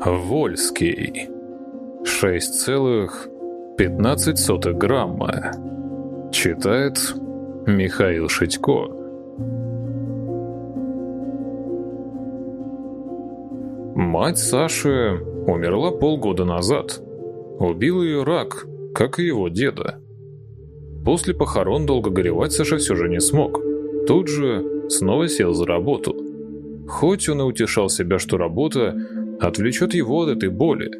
Вольский. 6,15 грамма. Читает Михаил Шитько. Мать Саши умерла полгода назад. Убил ее рак, как и его деда. После похорон долго горевать Саша все же не смог. Тут же снова сел за работу. Хоть он и утешал себя, что работа отвлечет его от этой боли,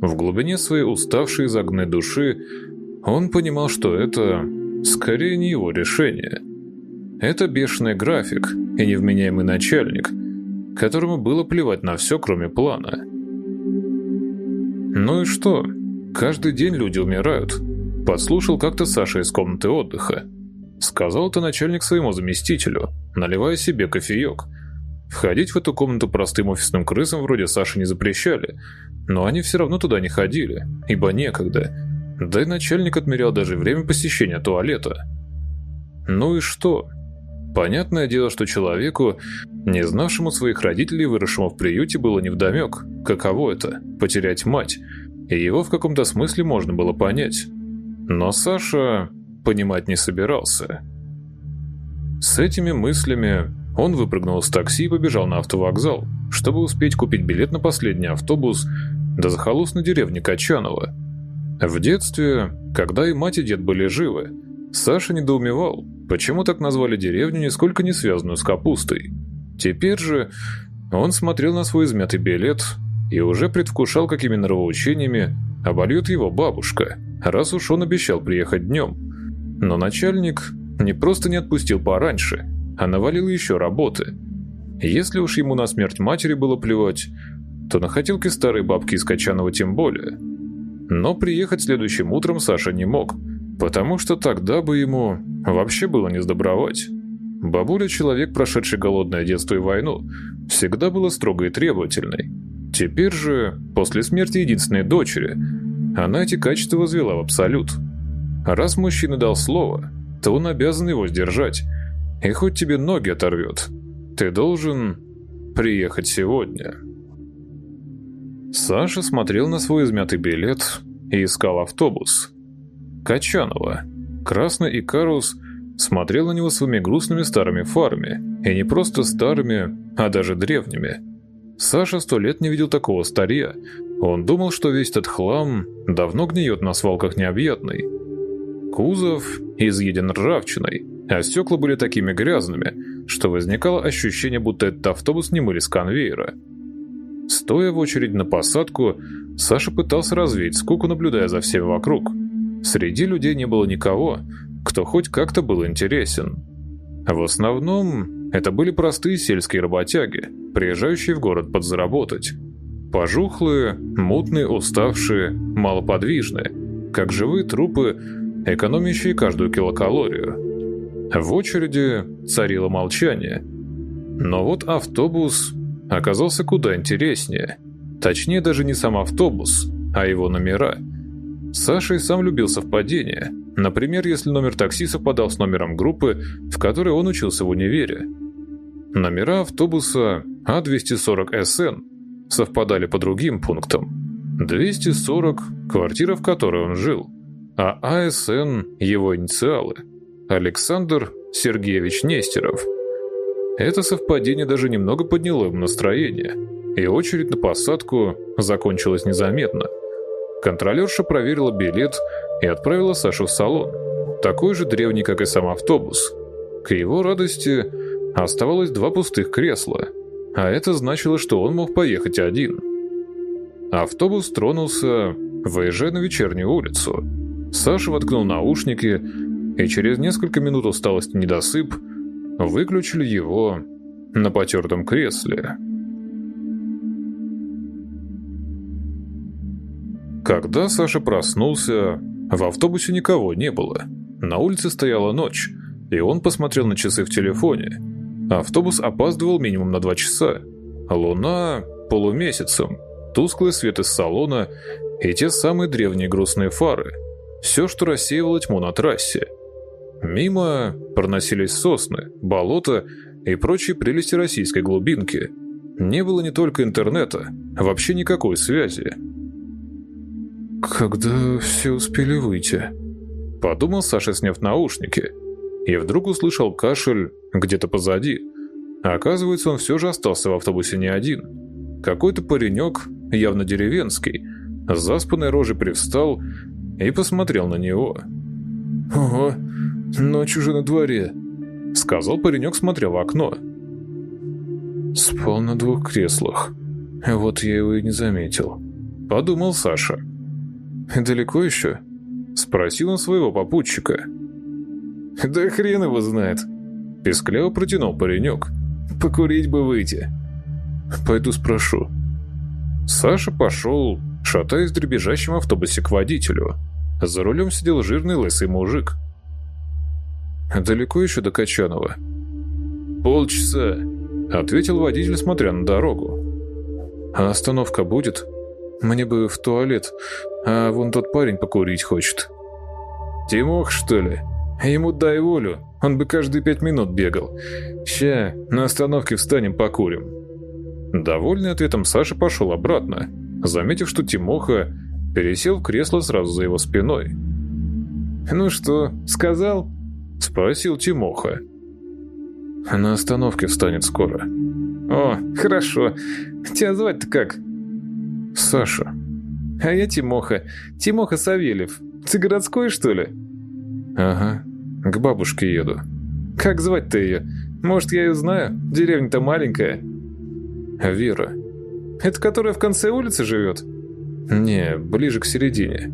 в глубине своей уставшей загнанной души он понимал, что это скорее не его решение. Это бешеный график и невменяемый начальник, которому было плевать на все, кроме плана. Ну и что? Каждый день люди умирают. Подслушал как-то Саша из комнаты отдыха. Сказал это начальник своему заместителю, наливая себе кофеек. Входить в эту комнату простым офисным крысам вроде Саши не запрещали, но они все равно туда не ходили, ибо некогда. Да и начальник отмерял даже время посещения туалета. Ну и что? Понятное дело, что человеку, не знавшему своих родителей, выросшему в приюте, было невдомек, каково это – потерять мать, и его в каком-то смысле можно было понять. Но Саша понимать не собирался. С этими мыслями он выпрыгнул из такси и побежал на автовокзал, чтобы успеть купить билет на последний автобус до захолустной деревни Качанова. В детстве, когда и мать и дед были живы, Саша недоумевал, почему так назвали деревню, нисколько не связанную с капустой. Теперь же он смотрел на свой измятый билет и уже предвкушал, какими нравоучениями обольет его бабушка – раз уж он обещал приехать днем. Но начальник не просто не отпустил пораньше, а навалил еще работы. Если уж ему на смерть матери было плевать, то на хотелки старой бабки из Качанова тем более. Но приехать следующим утром Саша не мог, потому что тогда бы ему вообще было не сдобровать. Бабуля, человек, прошедший голодное детство и войну, всегда была строгой и требовательной. Теперь же, после смерти единственной дочери, она эти качества возвела в абсолют. Раз мужчина дал слово, то он обязан его сдержать. И хоть тебе ноги оторвет, ты должен приехать сегодня. Саша смотрел на свой измятый билет и искал автобус. Качанова. Красный Икарус смотрел на него своими грустными старыми фарами. И не просто старыми, а даже древними. Саша сто лет не видел такого старья, он думал, что весь этот хлам давно гниет на свалках необъятной. Кузов изъеден ржавчиной, а стекла были такими грязными, что возникало ощущение, будто этот автобус не мыли с конвейера. Стоя в очередь на посадку, Саша пытался развеять скуку, наблюдая за всеми вокруг. Среди людей не было никого, кто хоть как-то был интересен. В основном это были простые сельские работяги, приезжающие в город подзаработать. Пожухлые, мутные, уставшие, малоподвижные, как живые трупы, экономящие каждую килокалорию. В очереди царило молчание. Но вот автобус оказался куда интереснее. Точнее, даже не сам автобус, а его номера. Саша и сам любил совпадения. Например, если номер такси совпадал с номером группы, в которой он учился в универе. Номера автобуса А240СН совпадали по другим пунктам. 240 – квартира, в которой он жил, а АСН – его инициалы. Александр Сергеевич Нестеров. Это совпадение даже немного подняло ему настроение, и очередь на посадку закончилась незаметно. Контролерша проверила билет и отправила Сашу в салон, такой же древний, как и сам автобус. К его радости оставалось два пустых кресла – а это значило, что он мог поехать один. Автобус тронулся, выезжая на вечернюю улицу. Саша воткнул наушники, и через несколько минут усталости недосып выключили его на потертом кресле. Когда Саша проснулся, в автобусе никого не было. На улице стояла ночь, и он посмотрел на часы в телефоне – Автобус опаздывал минимум на два часа. Луна полумесяцем, тусклый свет из салона и те самые древние грустные фары. Все, что рассеивало тьму на трассе. Мимо проносились сосны, болота и прочие прелести российской глубинки. Не было не только интернета, вообще никакой связи. «Когда все успели выйти?» Подумал Саша, сняв наушники, и вдруг услышал кашель где-то позади. Оказывается, он все же остался в автобусе не один. Какой-то паренек, явно деревенский, с заспанной рожей привстал и посмотрел на него. «Ого, ночь уже на дворе», — сказал паренек, смотря в окно. «Спал на двух креслах. Вот я его и не заметил», — подумал Саша. «Далеко еще?» — спросил он своего попутчика. «Да хрен его знает», — пескляво протянул паренек. «Покурить бы выйти». «Пойду спрошу». Саша пошел, шатаясь в дребезжащем автобусе к водителю. За рулем сидел жирный лысый мужик. «Далеко еще до Качанова?» «Полчаса», — ответил водитель, смотря на дорогу. «А остановка будет? Мне бы в туалет, а вон тот парень покурить хочет». «Тимох, что ли? Ему дай волю, он бы каждые пять минут бегал. Ща, на остановке встанем, покурим». Довольный ответом Саша пошел обратно, заметив, что Тимоха пересел в кресло сразу за его спиной. «Ну что, сказал?» — спросил Тимоха. «На остановке встанет скоро». «О, хорошо. Тебя звать-то как?» «Саша». «А я Тимоха. Тимоха Савельев. Ты городской, что ли?» «Ага. К бабушке еду». «Как звать-то ее? Может, я ее знаю? Деревня-то маленькая». «Вера». «Это которая в конце улицы живет?» «Не, ближе к середине».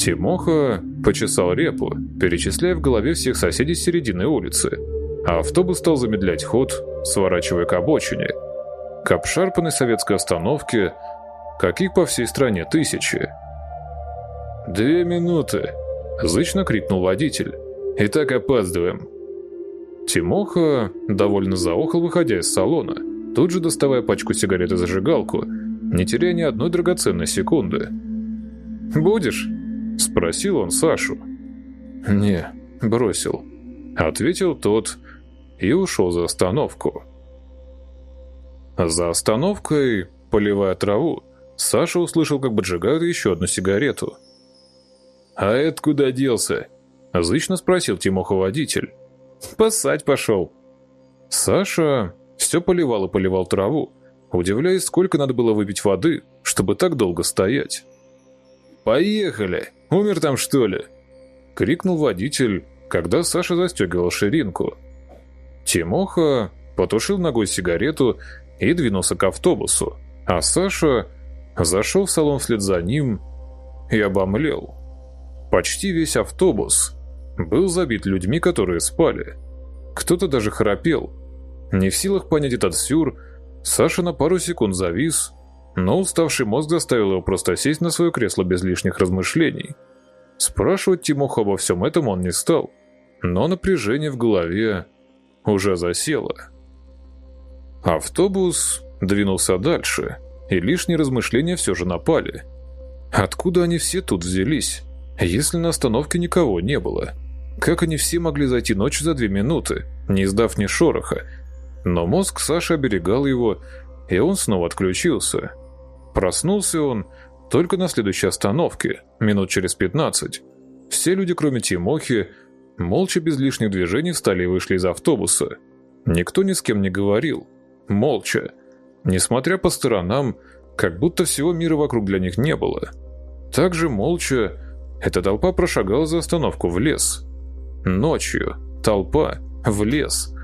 Тимоха почесал репу, перечисляя в голове всех соседей с середины улицы, а автобус стал замедлять ход, сворачивая к обочине. К обшарпанной советской остановке, каких по всей стране тысячи. «Две минуты!» – зычно крикнул водитель. «И так опаздываем!» Тимоха довольно заохал, выходя из салона, тут же доставая пачку сигарет и зажигалку, не теряя ни одной драгоценной секунды. «Будешь?» – спросил он Сашу. «Не, бросил», – ответил тот и ушел за остановку. За остановкой, поливая траву, Саша услышал, как поджигают еще одну сигарету. «А это куда делся?» – зычно спросил Тимоха водитель. «Поссать пошел». Саша все поливал и поливал траву, удивляясь, сколько надо было выпить воды, чтобы так долго стоять. «Поехали! Умер там, что ли?» — крикнул водитель, когда Саша застегивал ширинку. Тимоха потушил ногой сигарету и двинулся к автобусу, а Саша зашел в салон вслед за ним и обомлел. Почти весь автобус был забит людьми, которые спали. Кто-то даже храпел. Не в силах понять этот сюр, Саша на пару секунд завис, но уставший мозг заставил его просто сесть на свое кресло без лишних размышлений. Спрашивать Тимоху обо всем этом он не стал, но напряжение в голове уже засело. Автобус двинулся дальше, и лишние размышления все же напали. Откуда они все тут взялись, если на остановке никого не было? Как они все могли зайти ночью за две минуты, не издав ни шороха, но мозг Саши оберегал его, и он снова отключился. Проснулся он только на следующей остановке, минут через 15. Все люди, кроме Тимохи, молча без лишних движений встали и вышли из автобуса. Никто ни с кем не говорил. Молча. Несмотря по сторонам, как будто всего мира вокруг для них не было. Также молча эта толпа прошагала за остановку в лес. Ночью толпа в лес –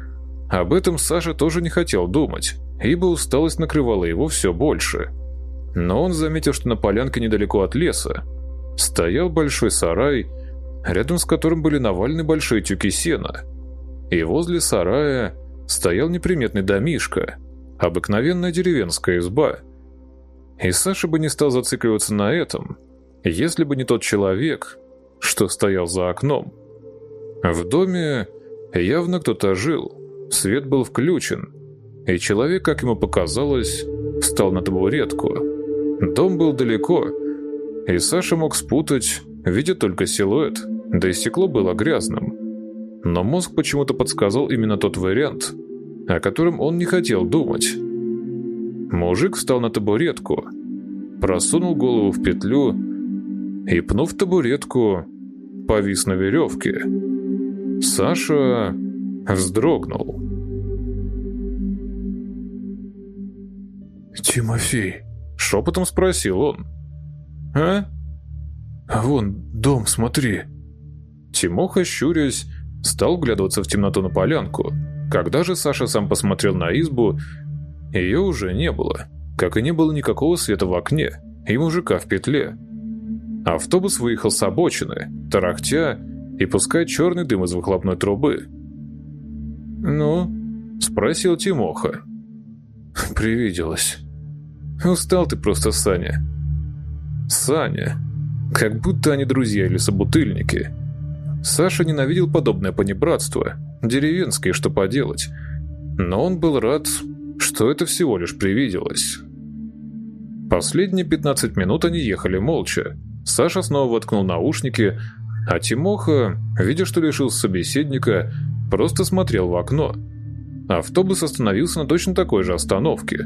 об этом Саша тоже не хотел думать, ибо усталость накрывала его все больше. Но он заметил, что на полянке недалеко от леса стоял большой сарай, рядом с которым были навалены большие тюки сена. И возле сарая стоял неприметный домишко, обыкновенная деревенская изба. И Саша бы не стал зацикливаться на этом, если бы не тот человек, что стоял за окном. В доме явно кто-то жил, Свет был включен, и человек, как ему показалось, встал на табуретку. Дом был далеко, и Саша мог спутать, видя только силуэт, да и стекло было грязным. Но мозг почему-то подсказал именно тот вариант, о котором он не хотел думать. Мужик встал на табуретку, просунул голову в петлю и, пнув табуретку, повис на веревке. Саша вздрогнул. «Тимофей», — шепотом спросил он. «А? А вон дом, смотри». Тимоха, щурясь, стал глядываться в темноту на полянку. Когда же Саша сам посмотрел на избу, ее уже не было, как и не было никакого света в окне и мужика в петле. Автобус выехал с обочины, тарахтя и пуская черный дым из выхлопной трубы. «Ну?» – спросил Тимоха. «Привиделось. Устал ты просто, Саня». «Саня. Как будто они друзья или собутыльники». Саша ненавидел подобное понебратство, деревенское, что поделать. Но он был рад, что это всего лишь привиделось. Последние 15 минут они ехали молча. Саша снова воткнул наушники, а Тимоха, видя, что лишился собеседника, просто смотрел в окно. Автобус остановился на точно такой же остановке.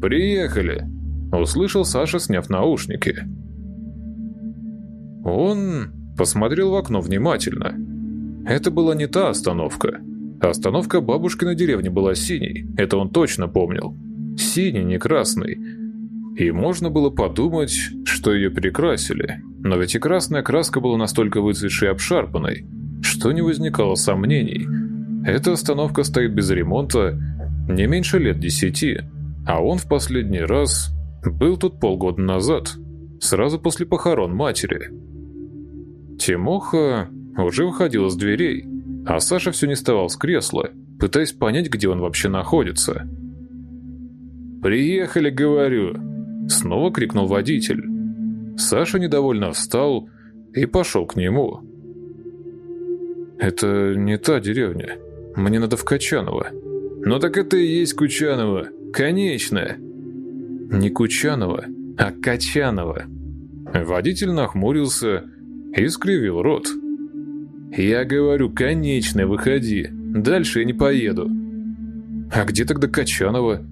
«Приехали!» – услышал Саша, сняв наушники. Он посмотрел в окно внимательно. Это была не та остановка. Остановка бабушкиной деревни была синей, это он точно помнил. Синий, не красный. И можно было подумать, что ее перекрасили. Но ведь и красная краска была настолько выцветшей и обшарпанной, что не возникало сомнений. Эта остановка стоит без ремонта не меньше лет десяти, а он в последний раз был тут полгода назад, сразу после похорон матери. Тимоха уже выходил из дверей, а Саша все не вставал с кресла, пытаясь понять, где он вообще находится. «Приехали, говорю!» — снова крикнул водитель. Саша недовольно встал и пошел к нему. «Это не та деревня. Мне надо в Качаново». «Ну так это и есть Кучаново. Конечно!» «Не Кучаново, а Качаново». Водитель нахмурился и скривил рот. «Я говорю, конечно, выходи. Дальше я не поеду». «А где тогда Качанова?»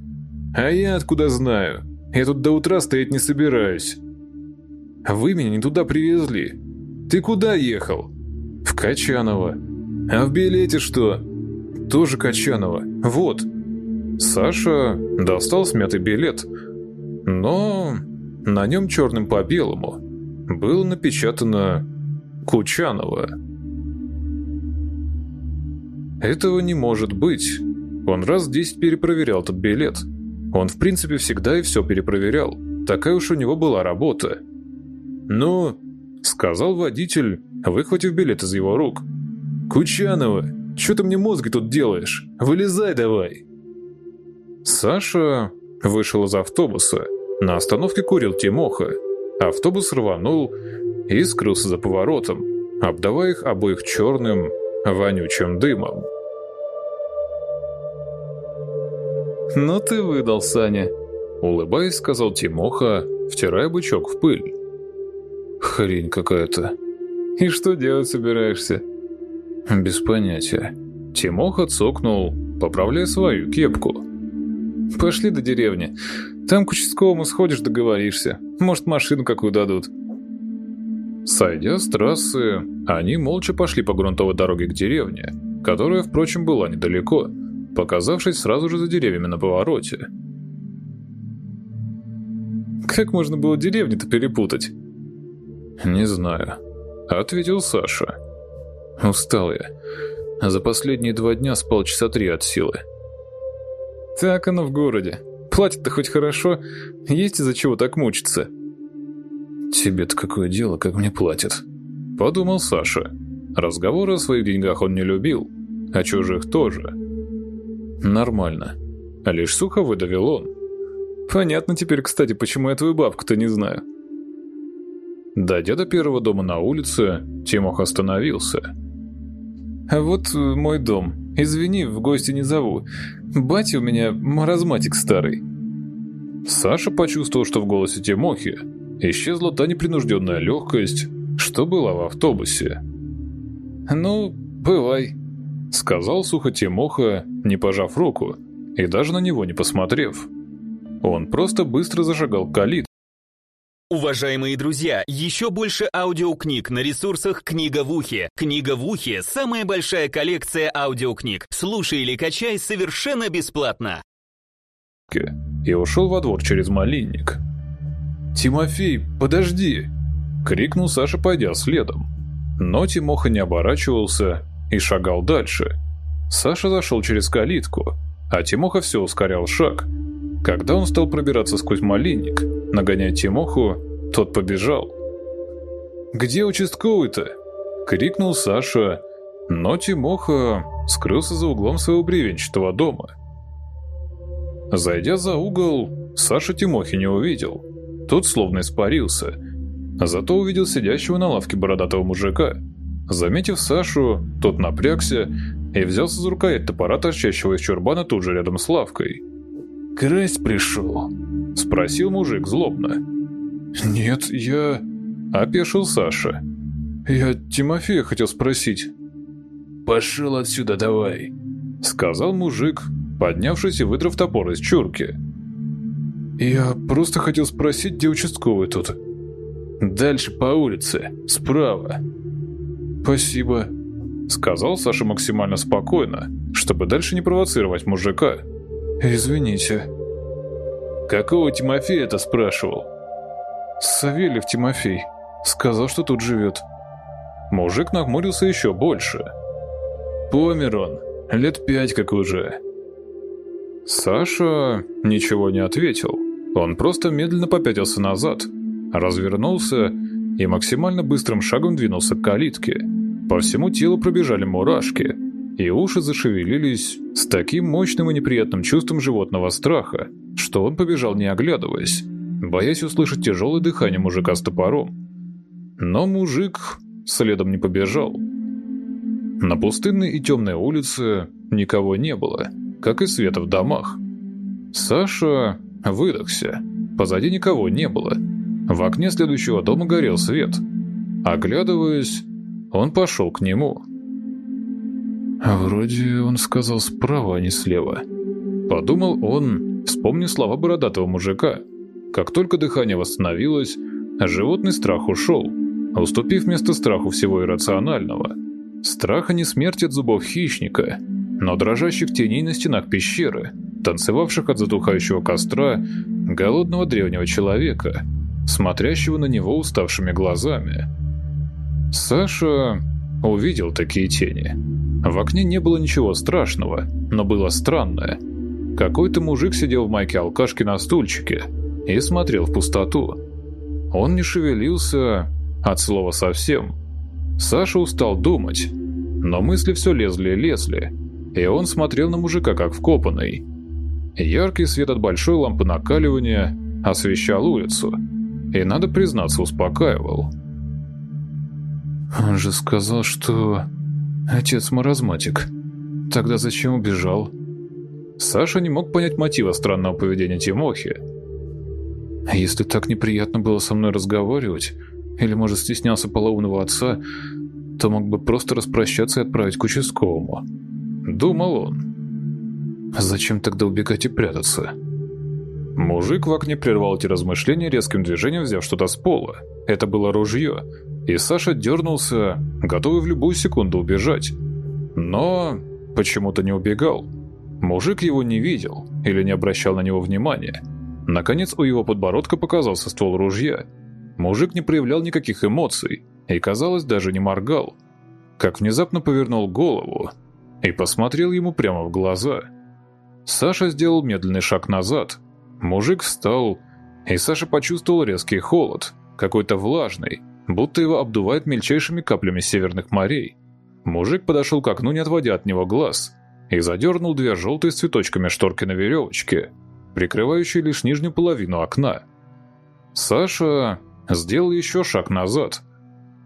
«А я откуда знаю? Я тут до утра стоять не собираюсь». «Вы меня не туда привезли. Ты куда ехал?» «В Качаново». «А в билете что?» «Тоже Качаново. Вот». Саша достал смятый билет, но на нем черным по белому было напечатано «Кучаново». Этого не может быть. Он раз десять перепроверял этот билет. Он в принципе всегда и все перепроверял. Такая уж у него была работа. «Ну», — сказал водитель, выхватив билет из его рук. «Кучанова, что ты мне мозги тут делаешь? Вылезай давай!» Саша вышел из автобуса. На остановке курил Тимоха. Автобус рванул и скрылся за поворотом, обдавая их обоих черным, вонючим дымом. «Ну ты выдал, Саня», — улыбаясь, сказал Тимоха, втирая бычок в пыль. «Хрень какая-то». «И что делать собираешься?» «Без понятия». Тимоха цокнул, поправляя свою кепку. «Пошли до деревни. Там к участковому сходишь, договоришься. Может, машину какую дадут». Сойдя с трассы, они молча пошли по грунтовой дороге к деревне, которая, впрочем, была недалеко, показавшись сразу же за деревьями на повороте. «Как можно было деревню-то перепутать?» «Не знаю», — ответил Саша. «Устал я. За последние два дня спал часа три от силы». «Так оно в городе. Платят-то хоть хорошо, есть из-за чего так мучиться». «Тебе-то какое дело, как мне платят?» Подумал Саша. Разговоры о своих деньгах он не любил, а чужих тоже. «Нормально». А лишь сухо выдавил он. «Понятно теперь, кстати, почему я твою бабку-то не знаю». Дойдя до первого дома на улице, Тимох остановился. «А вот э, мой дом. Извини, в гости не зову. Батя у меня маразматик старый». Саша почувствовал, что в голосе Тимохи исчезла та непринужденная легкость, что была в автобусе. «Ну, бывай», — сказал сухо Тимоха, не пожав руку и даже на него не посмотрев. Он просто быстро зажигал калит. Уважаемые друзья, еще больше аудиокниг на ресурсах «Книга в ухе». «Книга в ухе» — самая большая коллекция аудиокниг. Слушай или качай совершенно бесплатно. И ушел во двор через малинник. «Тимофей, подожди!» — крикнул Саша, пойдя следом. Но Тимоха не оборачивался и шагал дальше. Саша зашел через калитку, а Тимоха все ускорял шаг. Когда он стал пробираться сквозь малинник, нагоняя Тимоху, тот побежал. «Где участковый-то?» — крикнул Саша, но Тимоха скрылся за углом своего бревенчатого дома. Зайдя за угол, Саша Тимохи не увидел. Тот словно испарился. Зато увидел сидящего на лавке бородатого мужика. Заметив Сашу, тот напрягся и взялся за рукоять топора, торчащего из чурбана тут же рядом с лавкой. «Красть пришел?» – спросил мужик злобно. «Нет, я...» – опешил Саша. «Я Тимофея хотел спросить». «Пошел отсюда давай», – сказал мужик, поднявшись и выдрав топор из чурки. «Я просто хотел спросить, где участковый тут?» «Дальше по улице, справа». «Спасибо», — сказал Саша максимально спокойно, чтобы дальше не провоцировать мужика. «Извините». «Какого Тимофея это спрашивал?» «Савельев Тимофей. Сказал, что тут живет». Мужик нахмурился еще больше. «Помер он. Лет пять как уже». Саша ничего не ответил. Он просто медленно попятился назад, развернулся и максимально быстрым шагом двинулся к калитке. По всему телу пробежали мурашки, и уши зашевелились с таким мощным и неприятным чувством животного страха, что он побежал не оглядываясь, боясь услышать тяжелое дыхание мужика с топором. Но мужик следом не побежал. На пустынной и темной улице никого не было, как и света в домах. Саша выдохся. Позади никого не было. В окне следующего дома горел свет. Оглядываясь, он пошел к нему. А вроде он сказал справа, а не слева. Подумал он, вспомнив слова бородатого мужика. Как только дыхание восстановилось, животный страх ушел, уступив место страху всего иррационального. Страха не смерти от зубов хищника, но дрожащих теней на стенах пещеры, танцевавших от затухающего костра голодного древнего человека, смотрящего на него уставшими глазами. Саша увидел такие тени. В окне не было ничего страшного, но было странное. Какой-то мужик сидел в майке алкашки на стульчике и смотрел в пустоту. Он не шевелился от слова совсем. Саша устал думать, но мысли все лезли и лезли, и он смотрел на мужика как вкопанный. Яркий свет от большой лампы накаливания освещал улицу, и, надо признаться, успокаивал. Он же сказал, что отец маразматик. Тогда зачем убежал? Саша не мог понять мотива странного поведения Тимохи. Если так неприятно было со мной разговаривать, или, может, стеснялся полоумного отца, то мог бы просто распрощаться и отправить к участковому. Думал он. Зачем тогда убегать и прятаться? Мужик в окне прервал эти размышления резким движением, взяв что-то с пола. Это было ружье, и Саша дернулся, готовый в любую секунду убежать. Но почему-то не убегал. Мужик его не видел или не обращал на него внимания. Наконец у его подбородка показался ствол ружья. Мужик не проявлял никаких эмоций и, казалось, даже не моргал. Как внезапно повернул голову и посмотрел ему прямо в глаза. Саша сделал медленный шаг назад. Мужик встал, и Саша почувствовал резкий холод, какой-то влажный, будто его обдувает мельчайшими каплями северных морей. Мужик подошел к окну, не отводя от него глаз, и задернул две желтые с цветочками шторки на веревочке, прикрывающие лишь нижнюю половину окна. Саша сделал еще шаг назад.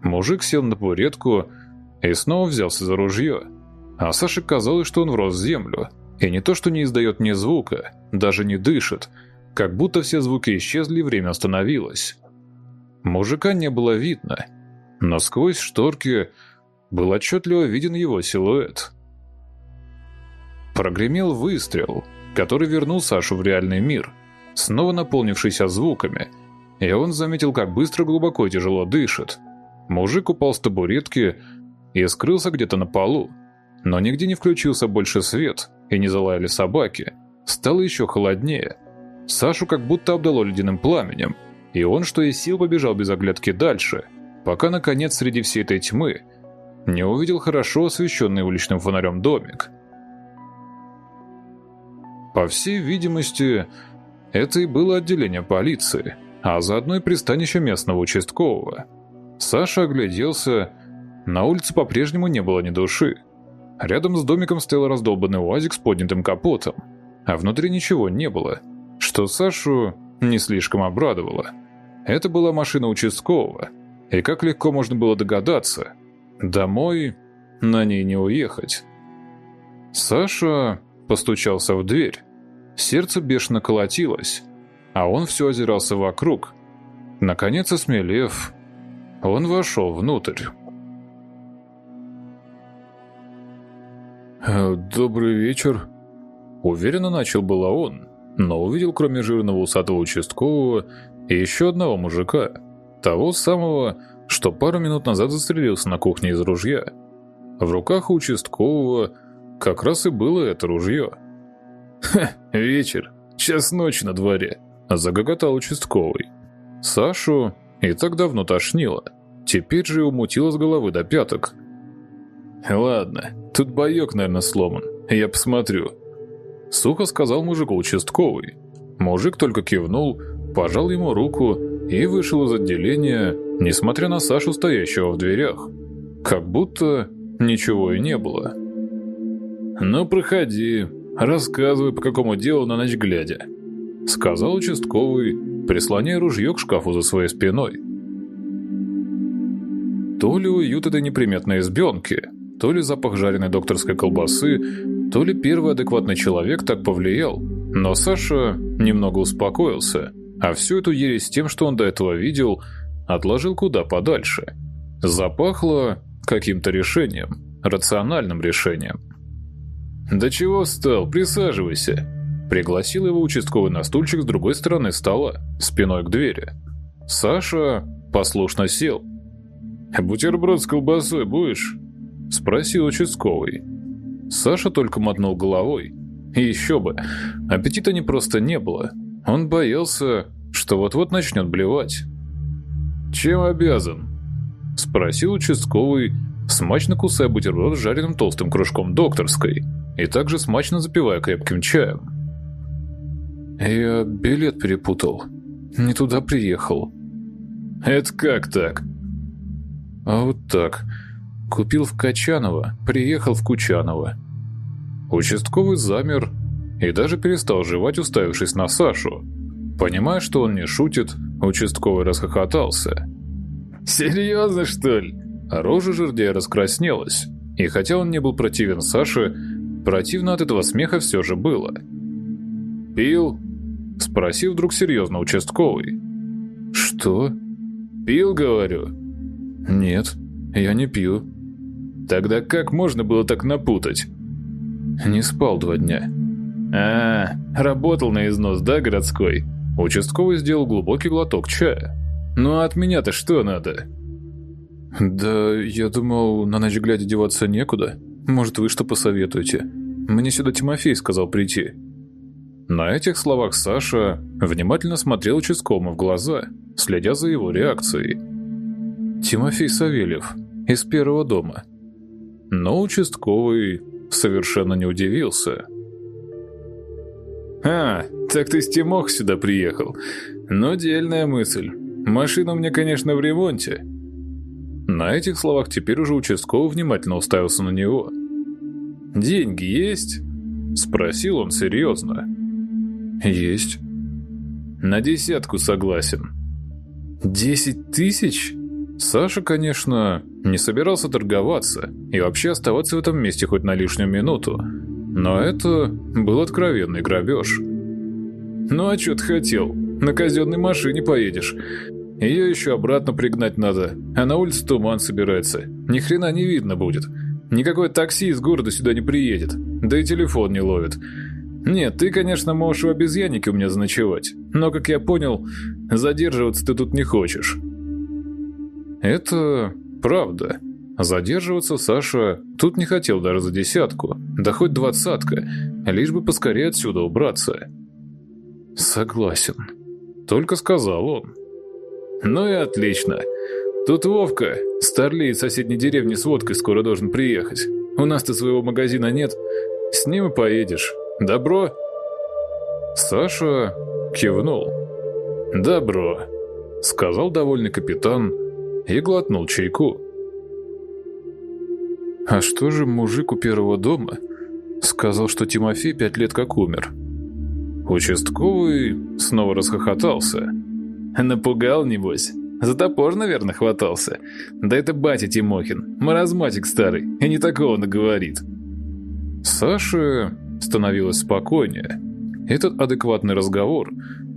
Мужик сел на буретку и снова взялся за ружье. А Саше казалось, что он врос в землю, и не то что не издает ни звука, даже не дышит, как будто все звуки исчезли и время остановилось. Мужика не было видно, но сквозь шторки был отчетливо виден его силуэт. Прогремел выстрел, который вернул Сашу в реальный мир. снова наполнившийся звуками, и он заметил, как быстро, глубоко и тяжело дышит. Мужик упал с табуретки и скрылся где-то на полу. Но нигде не включился больше свет, и не залаяли собаки. Стало еще холоднее. Сашу как будто обдало ледяным пламенем, и он, что из сил, побежал без оглядки дальше, пока, наконец, среди всей этой тьмы не увидел хорошо освещенный уличным фонарем домик. По всей видимости, это и было отделение полиции, а заодно и пристанище местного участкового. Саша огляделся, на улице по-прежнему не было ни души. Рядом с домиком стоял раздолбанный УАЗик с поднятым капотом, а внутри ничего не было, что Сашу не слишком обрадовало. Это была машина участкового, и как легко можно было догадаться, домой на ней не уехать. Саша постучался в дверь. Сердце бешено колотилось, а он все озирался вокруг. Наконец, осмелев, он вошел внутрь. «Э, «Добрый вечер», — уверенно начал было он, но увидел кроме жирного усатого участкового и еще одного мужика, того самого, что пару минут назад застрелился на кухне из ружья. В руках участкового как раз и было это ружье. «Ха, вечер, час ночи на дворе», — загоготал участковый. Сашу и так давно тошнило. Теперь же его мутило с головы до пяток. «Ладно, тут боек, наверное, сломан. Я посмотрю». Сухо сказал мужику участковый. Мужик только кивнул, пожал ему руку и вышел из отделения, несмотря на Сашу, стоящего в дверях. Как будто ничего и не было. «Ну, проходи, рассказывай, по какому делу на ночь глядя», — сказал участковый, прислоняя ружье к шкафу за своей спиной. То ли уют этой неприметной избенки, то ли запах жареной докторской колбасы, то ли первый адекватный человек так повлиял, но Саша немного успокоился, а всю эту ересь тем, что он до этого видел, отложил куда подальше. Запахло каким-то решением, рациональным решением. «Да чего встал? Присаживайся!» Пригласил его участковый на стульчик с другой стороны стола, спиной к двери. Саша послушно сел. «Бутерброд с колбасой будешь?» Спросил участковый. Саша только мотнул головой. И еще бы, аппетита не просто не было. Он боялся, что вот-вот начнет блевать. «Чем обязан?» Спросил участковый, смачно кусая бутерброд с жареным толстым кружком докторской и также смачно запивая крепким чаем. «Я билет перепутал. Не туда приехал». «Это как так?» «А вот так. Купил в Качаново, приехал в Кучаново». Участковый замер и даже перестал жевать, уставившись на Сашу. Понимая, что он не шутит, участковый расхохотался. «Серьезно, что ли?» Рожа жердея раскраснелась, и хотя он не был противен Саше, противно от этого смеха все же было. «Пил?» – спросил вдруг серьезно участковый. «Что?» «Пил, говорю?» «Нет, я не пью». «Тогда как можно было так напутать?» «Не спал два дня». «А, работал на износ, да, городской?» Участковый сделал глубокий глоток чая. «Ну а от меня-то что надо?» «Да я думал, на ночь глядя деваться некуда. Может, вы что посоветуете? Мне сюда Тимофей сказал прийти». На этих словах Саша внимательно смотрел участковому в глаза, следя за его реакцией. «Тимофей Савельев, из первого дома». Но участковый совершенно не удивился. «А, так ты с Тимох сюда приехал. Но дельная мысль. Машина у меня, конечно, в ремонте». На этих словах теперь уже участковый внимательно уставился на него. «Деньги есть?» – спросил он серьезно. «Есть». «На десятку согласен». «Десять тысяч?» Саша, конечно, не собирался торговаться и вообще оставаться в этом месте хоть на лишнюю минуту, но это был откровенный грабеж. «Ну а что ты хотел? На казенной машине поедешь. Ее еще обратно пригнать надо, а на улице туман собирается. Ни хрена не видно будет. Никакое такси из города сюда не приедет, да и телефон не ловит. Нет, ты, конечно, можешь в обезьяннике у меня заночевать, но, как я понял, задерживаться ты тут не хочешь. Это правда. Задерживаться Саша тут не хотел даже за десятку, да хоть двадцатка, лишь бы поскорее отсюда убраться. Согласен. Только сказал он. Ну и отлично. Тут Вовка, старлей из соседней деревни с водкой скоро должен приехать. У нас-то своего магазина нет. С ним и поедешь. Добро?» Саша кивнул. «Добро», — сказал довольный капитан и глотнул чайку. «А что же мужик у первого дома?» Сказал, что Тимофей пять лет как умер. Участковый снова расхохотался. «Напугал, небось?» За топор, наверное, хватался. Да это батя Тимохин, маразматик старый, и не такого наговорит. Саше становилось спокойнее. Этот адекватный разговор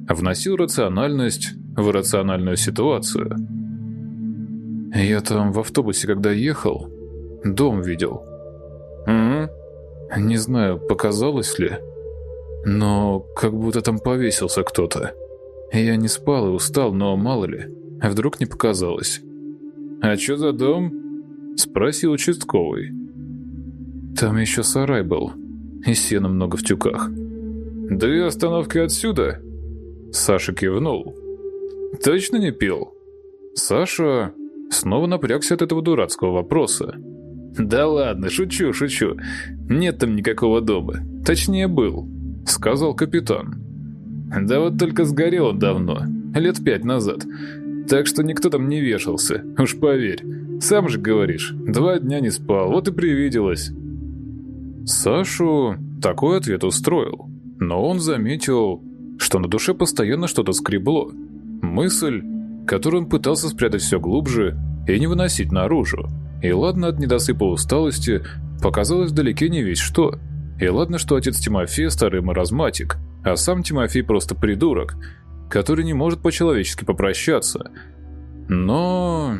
вносил рациональность в рациональную ситуацию. «Я там в автобусе, когда ехал, дом видел». «Угу. Не знаю, показалось ли, но как будто там повесился кто-то. Я не спал и устал, но мало ли, вдруг не показалось». «А что за дом?» – спросил участковый. «Там еще сарай был, и сена много в тюках. «Две остановки отсюда?» Саша кивнул. «Точно не пил?» Саша снова напрягся от этого дурацкого вопроса. «Да ладно, шучу, шучу. Нет там никакого дома. Точнее, был», — сказал капитан. «Да вот только сгорел он давно, лет пять назад. Так что никто там не вешался, уж поверь. Сам же говоришь, два дня не спал, вот и привиделось». Сашу такой ответ устроил, но он заметил, что на душе постоянно что-то скребло. Мысль, которую он пытался спрятать все глубже и не выносить наружу. И ладно от недосыпа усталости, показалось вдалеке не весь что. И ладно, что отец Тимофей старый маразматик, а сам Тимофей просто придурок, который не может по-человечески попрощаться. Но...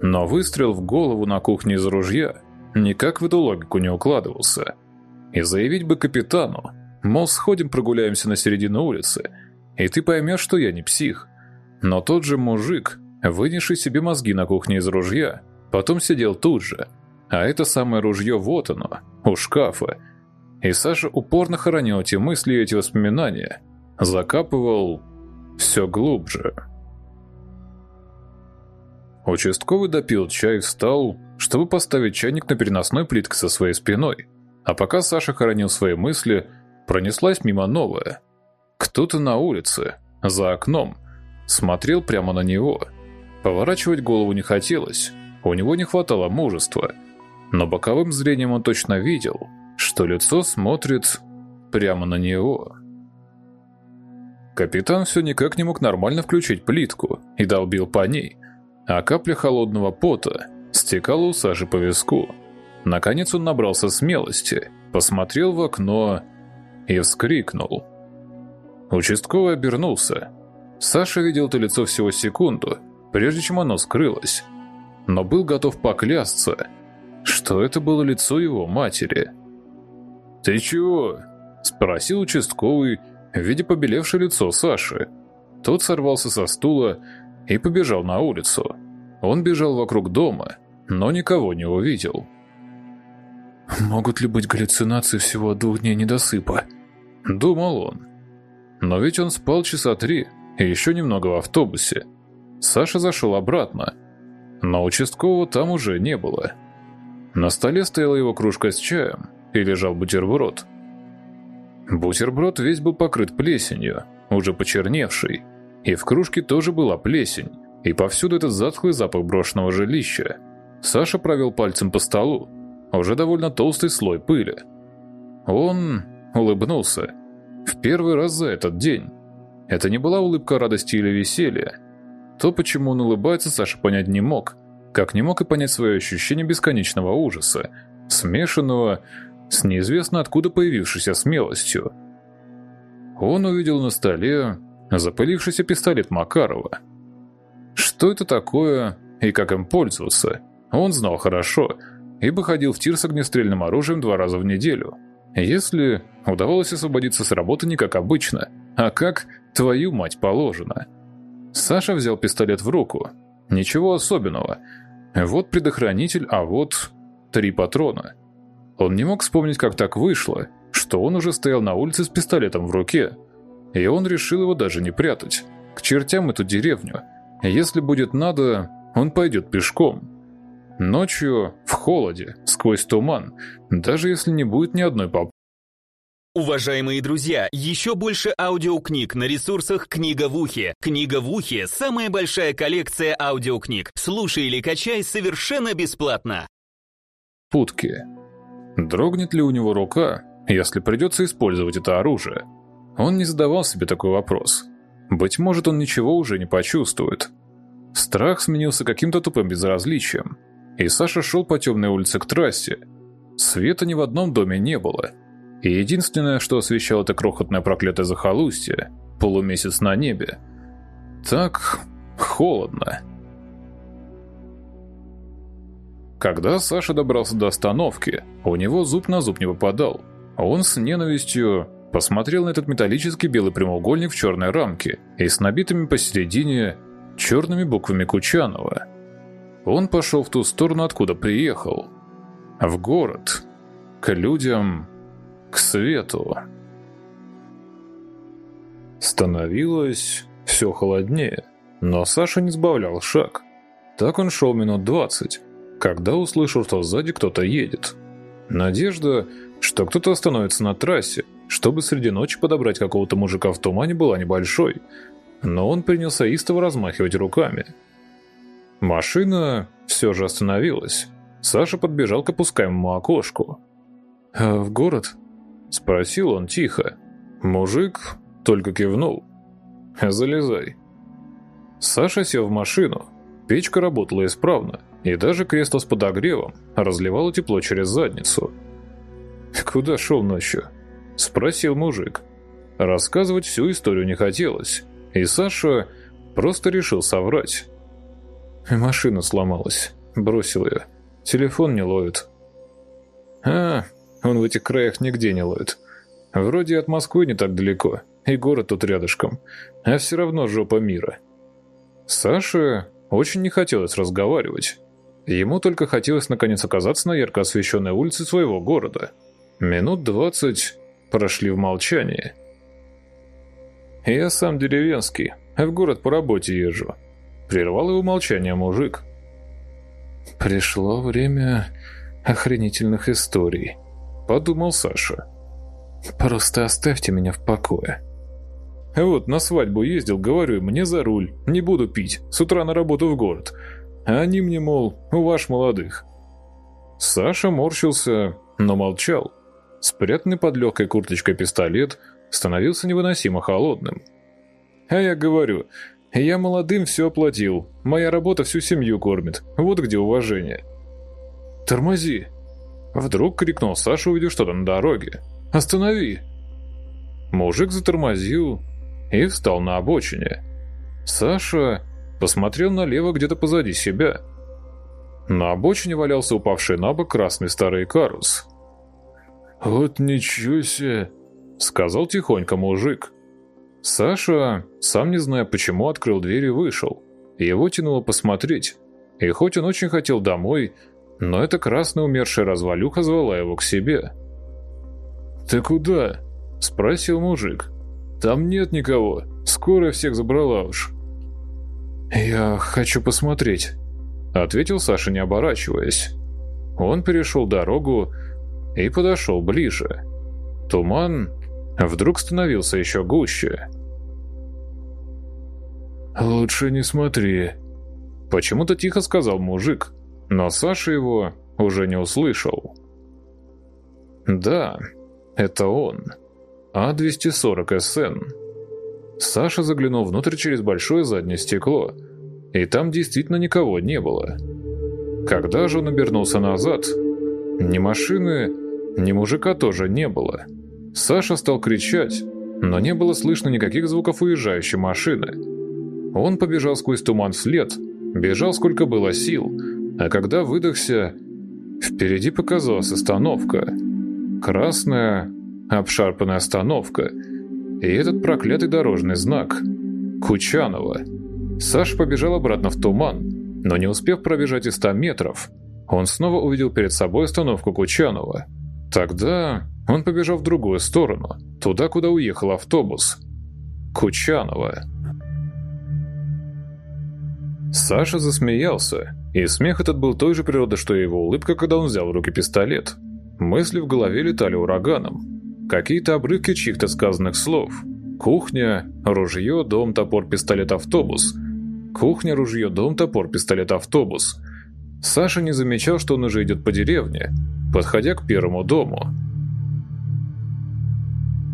Но выстрел в голову на кухне из ружья – никак в эту логику не укладывался. И заявить бы капитану, мол, сходим прогуляемся на середину улицы, и ты поймешь, что я не псих. Но тот же мужик, вынесший себе мозги на кухне из ружья, потом сидел тут же, а это самое ружье вот оно, у шкафа. И Саша упорно хоронил эти мысли и эти воспоминания, закапывал все глубже. Участковый допил чай, встал, чтобы поставить чайник на переносной плитке со своей спиной. А пока Саша хоронил свои мысли, пронеслась мимо новая. Кто-то на улице, за окном, смотрел прямо на него. Поворачивать голову не хотелось, у него не хватало мужества. Но боковым зрением он точно видел, что лицо смотрит прямо на него. Капитан все никак не мог нормально включить плитку и долбил по ней, а капля холодного пота стекала у Саши по виску. Наконец он набрался смелости, посмотрел в окно и вскрикнул. Участковый обернулся. Саша видел это лицо всего секунду, прежде чем оно скрылось, но был готов поклясться, что это было лицо его матери. «Ты чего?» – спросил участковый, видя побелевшее лицо Саши. Тот сорвался со стула и побежал на улицу. Он бежал вокруг дома, но никого не увидел. «Могут ли быть галлюцинации всего двух дней недосыпа?» – думал он. Но ведь он спал часа три и еще немного в автобусе. Саша зашел обратно, но участкового там уже не было. На столе стояла его кружка с чаем и лежал бутерброд. Бутерброд весь был покрыт плесенью, уже почерневший, и в кружке тоже была плесень, и повсюду этот затхлый запах брошенного жилища. Саша провел пальцем по столу, уже довольно толстый слой пыли. Он улыбнулся. В первый раз за этот день. Это не была улыбка радости или веселья. То, почему он улыбается, Саша понять не мог, как не мог и понять свое ощущение бесконечного ужаса, смешанного с неизвестно откуда появившейся смелостью. Он увидел на столе запылившийся пистолет Макарова. Что это такое и как им пользоваться, он знал хорошо, ибо ходил в тир с огнестрельным оружием два раза в неделю. Если удавалось освободиться с работы не как обычно, а как твою мать положено. Саша взял пистолет в руку. Ничего особенного. Вот предохранитель, а вот три патрона. Он не мог вспомнить, как так вышло, что он уже стоял на улице с пистолетом в руке. И он решил его даже не прятать. К чертям эту деревню. Если будет надо, он пойдет пешком. Ночью, в холоде, сквозь туман, даже если не будет ни одной попытки. Уважаемые друзья, еще больше аудиокниг на ресурсах «Книга в ухе». «Книга в ухе» — самая большая коллекция аудиокниг. Слушай или качай совершенно бесплатно. Путки. Дрогнет ли у него рука, если придется использовать это оружие? Он не задавал себе такой вопрос. Быть может, он ничего уже не почувствует. Страх сменился каким-то тупым безразличием. И Саша шел по темной улице к трассе. Света ни в одном доме не было. И единственное, что освещало это крохотное проклятое захолустье – полумесяц на небе. Так холодно. Когда Саша добрался до остановки, у него зуб на зуб не попадал. Он с ненавистью посмотрел на этот металлический белый прямоугольник в черной рамке и с набитыми посередине черными буквами Кучанова. Он пошел в ту сторону, откуда приехал. В город. К людям. К свету. Становилось все холоднее, но Саша не сбавлял шаг. Так он шел минут двадцать, когда услышал, что сзади кто-то едет. Надежда, что кто-то остановится на трассе, чтобы среди ночи подобрать какого-то мужика в тумане, была небольшой, но он принялся истово размахивать руками. Машина все же остановилась. Саша подбежал к опускаемому окошку. «А в город?» – спросил он тихо. Мужик только кивнул. «Залезай». Саша сел в машину. Печка работала исправно, и даже кресло с подогревом разливало тепло через задницу. «Куда шел ночью?» – спросил мужик. Рассказывать всю историю не хотелось, и Саша просто решил соврать. Машина сломалась, бросил ее. Телефон не ловит. А, он в этих краях нигде не ловит. Вроде от Москвы не так далеко, и город тут рядышком, а все равно жопа мира. Саше очень не хотелось разговаривать. Ему только хотелось наконец оказаться на ярко освещенной улице своего города. Минут двадцать прошли в молчании. «Я сам деревенский, в город по работе езжу», — прервал его молчание мужик. «Пришло время охренительных историй», — подумал Саша. «Просто оставьте меня в покое». «Вот на свадьбу ездил, говорю, мне за руль, не буду пить, с утра на работу в город. А они мне, мол, у ваш молодых». Саша морщился, но молчал. Спрятанный под легкой курточкой пистолет становился невыносимо холодным. А я говорю, я молодым все оплатил, моя работа всю семью кормит, вот где уважение. «Тормози!» Вдруг крикнул Саша, увидев что-то на дороге. «Останови!» Мужик затормозил и встал на обочине. Саша посмотрел налево где-то позади себя. На обочине валялся упавший на бок красный старый карус. «Вот ничего себе!» — сказал тихонько мужик. Саша, сам не зная почему, открыл дверь и вышел. Его тянуло посмотреть. И хоть он очень хотел домой, но эта красная умершая развалюха звала его к себе. «Ты куда?» – спросил мужик. «Там нет никого. Скоро всех забрала уж». «Я хочу посмотреть», – ответил Саша, не оборачиваясь. Он перешел дорогу и подошел ближе. Туман вдруг становился еще гуще. «Лучше не смотри», – почему-то тихо сказал мужик, но Саша его уже не услышал. «Да, это он. А-240СН». Саша заглянул внутрь через большое заднее стекло, и там действительно никого не было. Когда же он обернулся назад, ни машины, ни мужика тоже не было. Саша стал кричать, но не было слышно никаких звуков уезжающей машины. Он побежал сквозь туман вслед, бежал сколько было сил, а когда выдохся, впереди показалась остановка. Красная, обшарпанная остановка и этот проклятый дорожный знак. Кучанова. Саша побежал обратно в туман, но не успев пробежать и ста метров, он снова увидел перед собой остановку Кучанова. Тогда он побежал в другую сторону, туда, куда уехал автобус. Кучанова. Саша засмеялся, и смех этот был той же природы, что и его улыбка, когда он взял в руки пистолет. Мысли в голове летали ураганом. Какие-то обрывки чьих-то сказанных слов. Кухня, ружье, дом, топор, пистолет, автобус. Кухня, ружье, дом, топор, пистолет, автобус. Саша не замечал, что он уже идет по деревне, подходя к первому дому.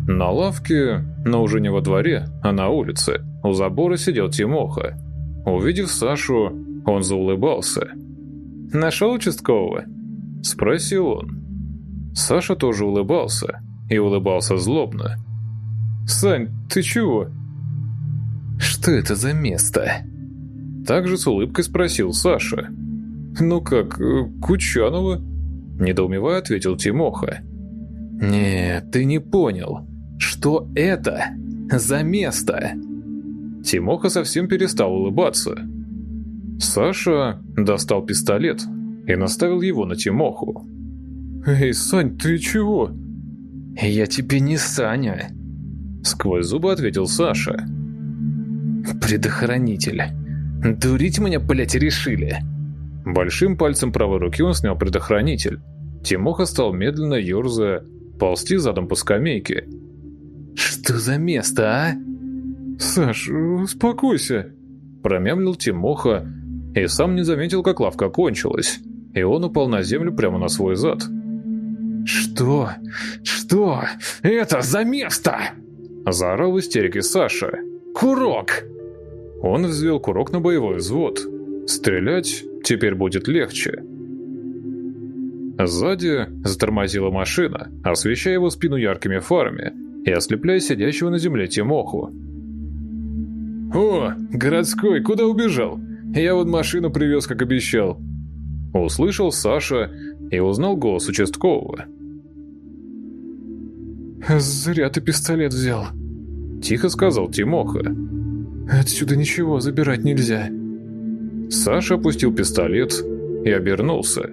На лавке, но уже не во дворе, а на улице, у забора сидел Тимоха. Увидев Сашу, он заулыбался. «Нашел участкового?» – спросил он. Саша тоже улыбался, и улыбался злобно. «Сань, ты чего?» «Что это за место?» Также с улыбкой спросил Саша. «Ну как, э, Кучанова?» Недоумевая ответил Тимоха. «Нет, ты не понял. Что это за место?» Тимоха совсем перестал улыбаться. Саша достал пистолет и наставил его на Тимоху. «Эй, Сань, ты чего?» «Я тебе не Саня», — сквозь зубы ответил Саша. «Предохранитель. Дурить меня, блядь, решили». Большим пальцем правой руки он снял предохранитель. Тимоха стал медленно, ерзая, ползти задом по скамейке. «Что за место, а?» «Саш, успокойся», — промямлил Тимоха и сам не заметил, как лавка кончилась, и он упал на землю прямо на свой зад. «Что? Что? Это за место?» Заорал в истерике Саша. «Курок!» Он взвел курок на боевой взвод. Стрелять теперь будет легче. Сзади затормозила машина, освещая его спину яркими фарами и ослепляя сидящего на земле Тимоху. «О, городской, куда убежал? Я вот машину привез, как обещал». Услышал Саша и узнал голос участкового. «Зря ты пистолет взял», — тихо сказал Тимоха. «Отсюда ничего забирать нельзя». Саша опустил пистолет и обернулся.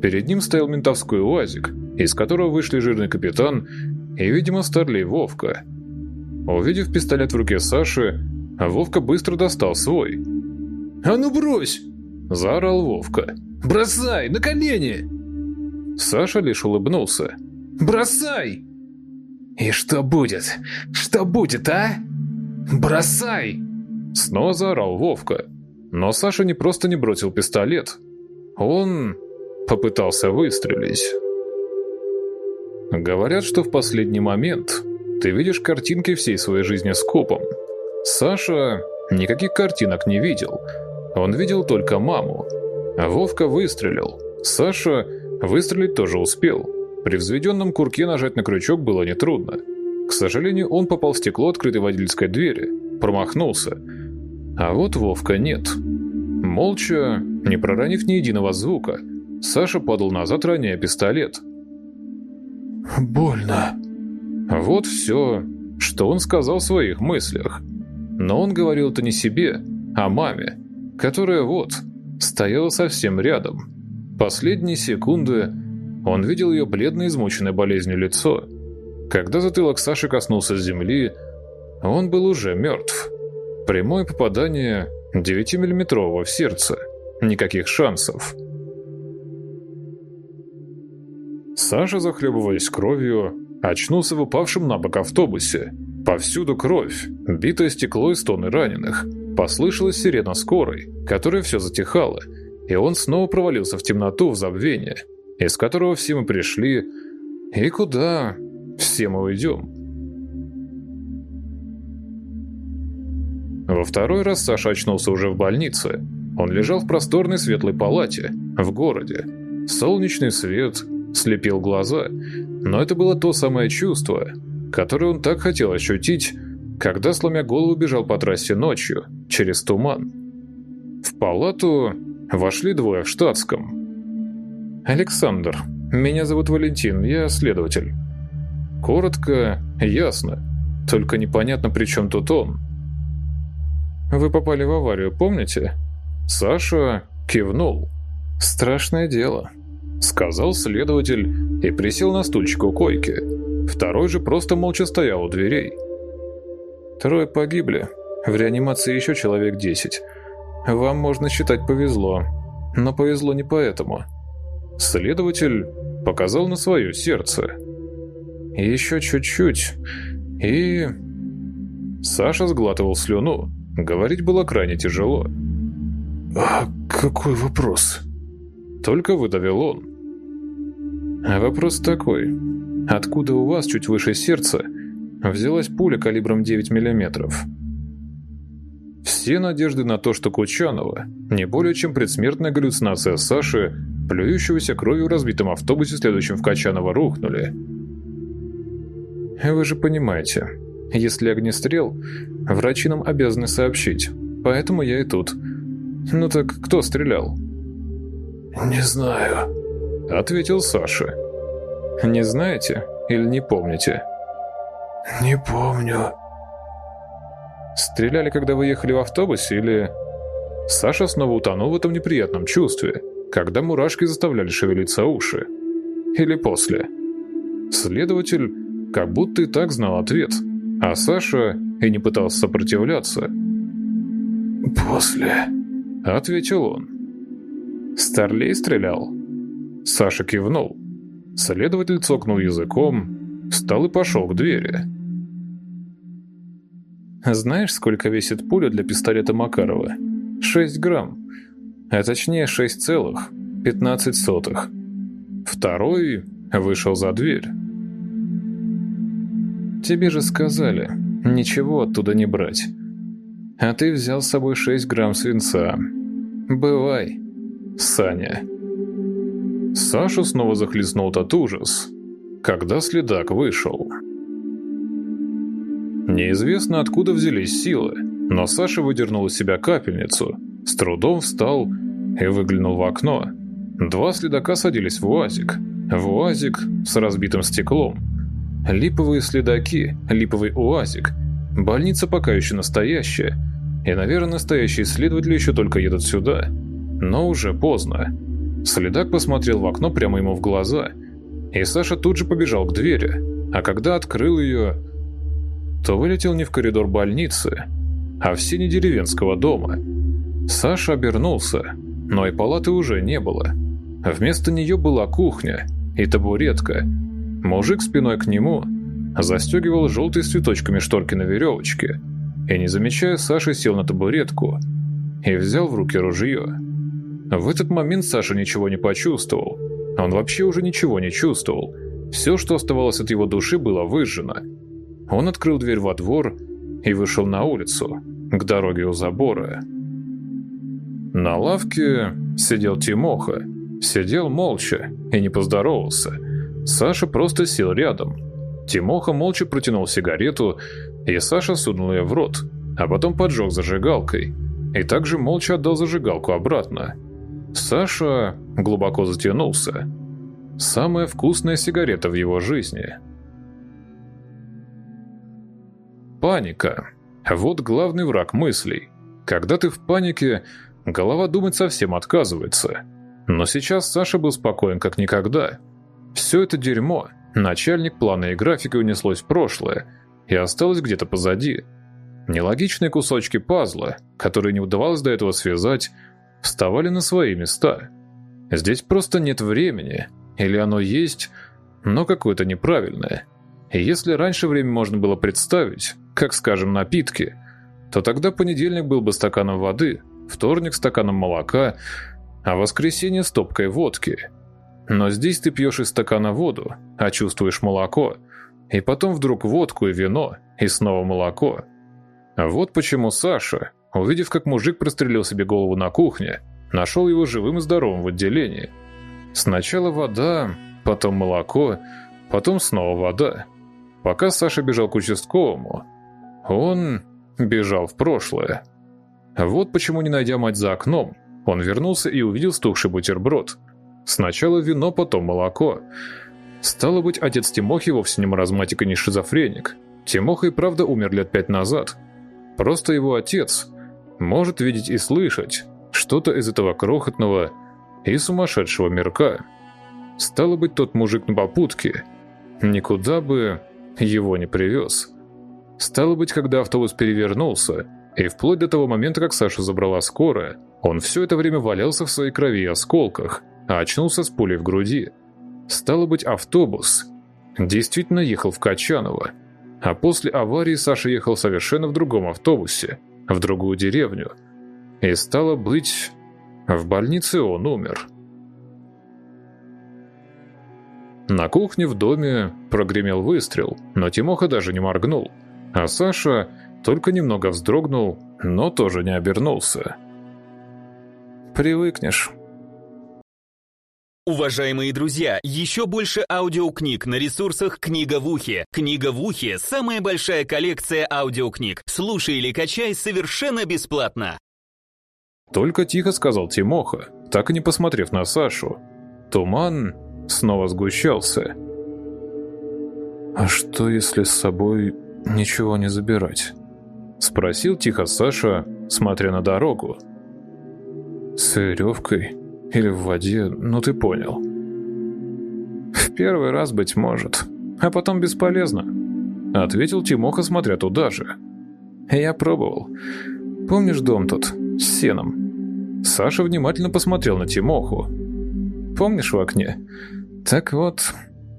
Перед ним стоял ментовской УАЗик, из которого вышли жирный капитан и, видимо, старлей Вовка. Увидев пистолет в руке Саши, Вовка быстро достал свой. «А ну брось!» – заорал Вовка. «Бросай, на колени!» Саша лишь улыбнулся. «Бросай!» «И что будет? Что будет, а? Бросай!» Снова заорал Вовка. Но Саша не просто не бросил пистолет. Он попытался выстрелить. Говорят, что в последний момент ты видишь картинки всей своей жизни скопом. Саша никаких картинок не видел. Он видел только маму. Вовка выстрелил. Саша выстрелить тоже успел. При взведенном курке нажать на крючок было нетрудно. К сожалению, он попал в стекло открытой водительской двери. Промахнулся. А вот Вовка нет. Молча, не проронив ни единого звука, Саша падал назад, роняя пистолет. «Больно». Вот все, что он сказал в своих мыслях. Но он говорил это не себе, а маме, которая вот, стояла совсем рядом. Последние секунды он видел ее бледное, измученное болезнью лицо. Когда затылок Саши коснулся земли, он был уже мертв. Прямое попадание 9-миллиметрового в сердце. Никаких шансов. Саша, захлебываясь кровью, очнулся в упавшем на бок автобусе. Повсюду кровь, битое стекло и стоны раненых. Послышалась сирена скорой, которая все затихала, и он снова провалился в темноту, в забвение, из которого все мы пришли, и куда все мы уйдем. Во второй раз Саша очнулся уже в больнице. Он лежал в просторной светлой палате, в городе. Солнечный свет слепил глаза, но это было то самое чувство, которое он так хотел ощутить, когда, сломя голову, бежал по трассе ночью, через туман. В палату вошли двое в штатском. «Александр, Меня зовут Валентин, я следователь». Коротко, ясно. Только непонятно, при чем тут он. «Вы попали в аварию, помните?» Саша кивнул. «Страшное дело», — сказал следователь и присел на стульчик у койки. Второй же просто молча стоял у дверей. «Трое погибли. В реанимации еще человек десять. Вам, можно считать, повезло. Но повезло не поэтому». Следователь показал на свое сердце. «Еще чуть-чуть, и...» Саша сглатывал слюну. Говорить было крайне тяжело. «А какой вопрос?» Только выдавил он. Вопрос такой. Откуда у вас чуть выше сердца взялась пуля калибром 9 миллиметров? Все надежды на то, что Кучанова не более чем предсмертная галлюцинация Саши, плюющегося кровью в разбитом автобусе, следующем в Качаново, рухнули. Вы же понимаете, если огнестрел, врачи нам обязаны сообщить, поэтому я и тут. Ну так кто стрелял? «Не знаю», — ответил Саша. «Не знаете или не помните?» «Не помню». «Стреляли, когда вы ехали в автобусе или...» Саша снова утонул в этом неприятном чувстве, когда мурашки заставляли шевелиться уши. Или после. Следователь как будто и так знал ответ, а Саша и не пытался сопротивляться. «После», — ответил он. «Старлей стрелял?» Саша кивнул. Следователь цокнул языком, встал и пошел к двери. «Знаешь, сколько весит пуля для пистолета Макарова? 6 грамм. А точнее 6 целых 15 сотых. Второй вышел за дверь. Тебе же сказали, ничего оттуда не брать. А ты взял с собой 6 грамм свинца. Бывай, Саня. Сашу снова захлестнул тот ужас, когда следак вышел. Неизвестно, откуда взялись силы, но Саша выдернул из себя капельницу, с трудом встал и выглянул в окно. Два следака садились в УАЗик. В УАЗик с разбитым стеклом. Липовые следаки, липовый УАЗик. Больница пока еще настоящая. И, наверное, настоящие следователи еще только едут сюда. Но уже поздно. Следак посмотрел в окно прямо ему в глаза. И Саша тут же побежал к двери. А когда открыл ее, то вылетел не в коридор больницы, а в сине деревенского дома. Саша обернулся, но и палаты уже не было. Вместо нее была кухня и табуретка. Мужик спиной к нему застегивал желтые с цветочками шторки на веревочке и, не замечая Саши, сел на табуретку и взял в руки ружье. В этот момент Саша ничего не почувствовал. Он вообще уже ничего не чувствовал. Все, что оставалось от его души, было выжжено. Он открыл дверь во двор и вышел на улицу, к дороге у забора. На лавке сидел Тимоха. Сидел молча и не поздоровался. Саша просто сел рядом. Тимоха молча протянул сигарету, и Саша сунул ее в рот, а потом поджег зажигалкой. И также молча отдал зажигалку обратно. Саша глубоко затянулся. Самая вкусная сигарета в его жизни. Паника. Вот главный враг мыслей. Когда ты в панике, голова думать совсем отказывается. Но сейчас Саша был спокоен как никогда. Все это дерьмо, начальник плана и графика унеслось в прошлое и осталось где-то позади. Нелогичные кусочки пазла, которые не удавалось до этого связать, вставали на свои места. Здесь просто нет времени, или оно есть, но какое-то неправильное. Если раньше время можно было представить, как, скажем, напитки, то тогда понедельник был бы стаканом воды, вторник стаканом молока, а воскресенье стопкой водки. Но здесь ты пьешь из стакана воду, а чувствуешь молоко, и потом вдруг водку и вино, и снова молоко. Вот почему Саша, Увидев, как мужик прострелил себе голову на кухне, нашел его живым и здоровым в отделении. Сначала вода, потом молоко, потом снова вода. Пока Саша бежал к участковому, он бежал в прошлое. Вот почему, не найдя мать за окном, он вернулся и увидел стухший бутерброд. Сначала вино, потом молоко. Стало быть, отец Тимохи вовсе не маразматик и не шизофреник. Тимоха и правда умер лет пять назад. Просто его отец может видеть и слышать что-то из этого крохотного и сумасшедшего мирка. Стало быть, тот мужик на попутке никуда бы его не привез. Стало быть, когда автобус перевернулся, и вплоть до того момента, как Саша забрала скорая, он все это время валялся в своей крови и осколках, а очнулся с пулей в груди. Стало быть, автобус действительно ехал в Качаново, а после аварии Саша ехал совершенно в другом автобусе, в другую деревню. И стало быть, в больнице он умер. На кухне в доме прогремел выстрел, но Тимоха даже не моргнул, а Саша только немного вздрогнул, но тоже не обернулся. «Привыкнешь», Уважаемые друзья, еще больше аудиокниг на ресурсах «Книга в ухе». «Книга в ухе» — самая большая коллекция аудиокниг. Слушай или качай совершенно бесплатно. Только тихо сказал Тимоха, так и не посмотрев на Сашу. Туман снова сгущался. «А что, если с собой ничего не забирать?» Спросил тихо Саша, смотря на дорогу. «С веревкой?» Или в воде, ну ты понял. В первый раз, быть может, а потом бесполезно, ответил Тимоха, смотря туда же. Я пробовал. Помнишь дом тот, с сеном? Саша внимательно посмотрел на Тимоху. Помнишь в окне? Так вот,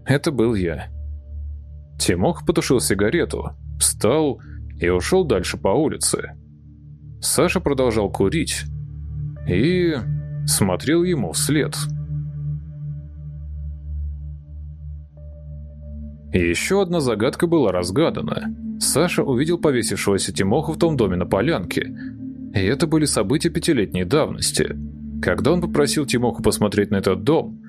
это был я. Тимох потушил сигарету, встал и ушел дальше по улице. Саша продолжал курить. И смотрел ему вслед. еще одна загадка была разгадана. Саша увидел повесившегося Тимоху в том доме на полянке. И это были события пятилетней давности. Когда он попросил Тимоху посмотреть на этот дом,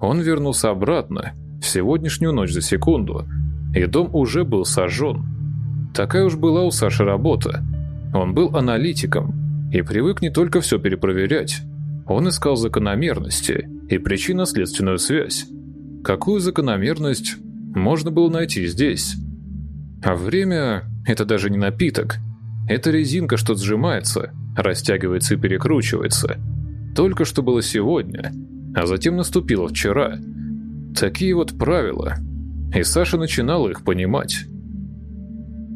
он вернулся обратно, в сегодняшнюю ночь за секунду, и дом уже был сожжен. Такая уж была у Саши работа. Он был аналитиком и привык не только все перепроверять, он искал закономерности и причинно-следственную связь. Какую закономерность можно было найти здесь? А время – это даже не напиток. Это резинка, что сжимается, растягивается и перекручивается. Только что было сегодня, а затем наступило вчера. Такие вот правила. И Саша начинала их понимать.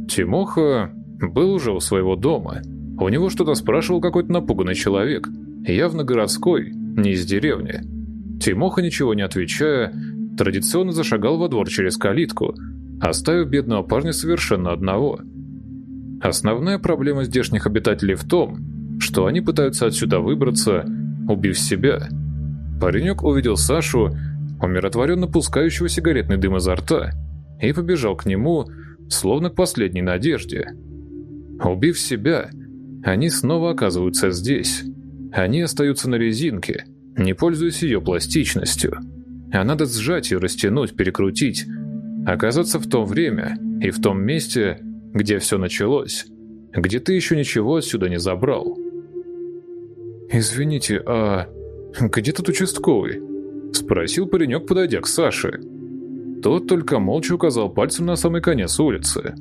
Тимоха был уже у своего дома. У него что-то спрашивал какой-то напуганный человек – явно городской, не из деревни. Тимоха, ничего не отвечая, традиционно зашагал во двор через калитку, оставив бедного парня совершенно одного. Основная проблема здешних обитателей в том, что они пытаются отсюда выбраться, убив себя. Паренек увидел Сашу, умиротворенно пускающего сигаретный дым изо рта, и побежал к нему, словно к последней надежде. Убив себя, они снова оказываются здесь. Они остаются на резинке, не пользуясь ее пластичностью. А надо сжать и растянуть, перекрутить. Оказаться в том время и в том месте, где все началось, где ты еще ничего отсюда не забрал. «Извините, а где тут участковый?» Спросил паренек, подойдя к Саше. Тот только молча указал пальцем на самый конец улицы.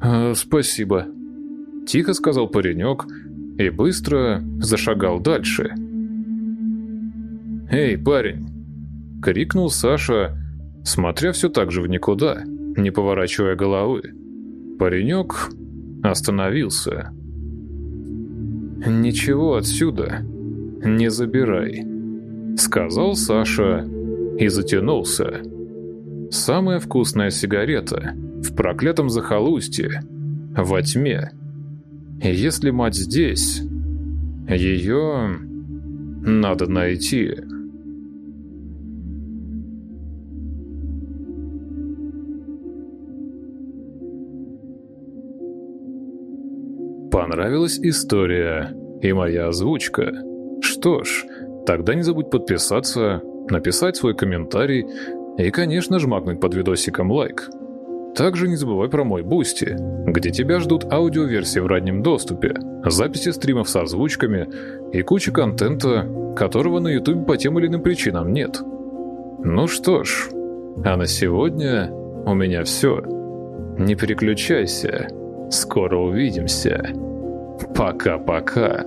«А, «Спасибо», – тихо сказал паренек, и быстро зашагал дальше. «Эй, парень!» — крикнул Саша, смотря все так же в никуда, не поворачивая головы. Паренек остановился. «Ничего отсюда не забирай», — сказал Саша и затянулся. «Самая вкусная сигарета в проклятом захолустье, во тьме». Если мать здесь, ее надо найти. Понравилась история и моя озвучка? Что ж, тогда не забудь подписаться, написать свой комментарий и, конечно, жмакнуть под видосиком лайк. Также не забывай про мой Бусти, где тебя ждут аудиоверсии в раннем доступе, записи стримов с озвучками и куча контента, которого на YouTube по тем или иным причинам нет. Ну что ж, а на сегодня у меня все. Не переключайся, скоро увидимся. Пока-пока.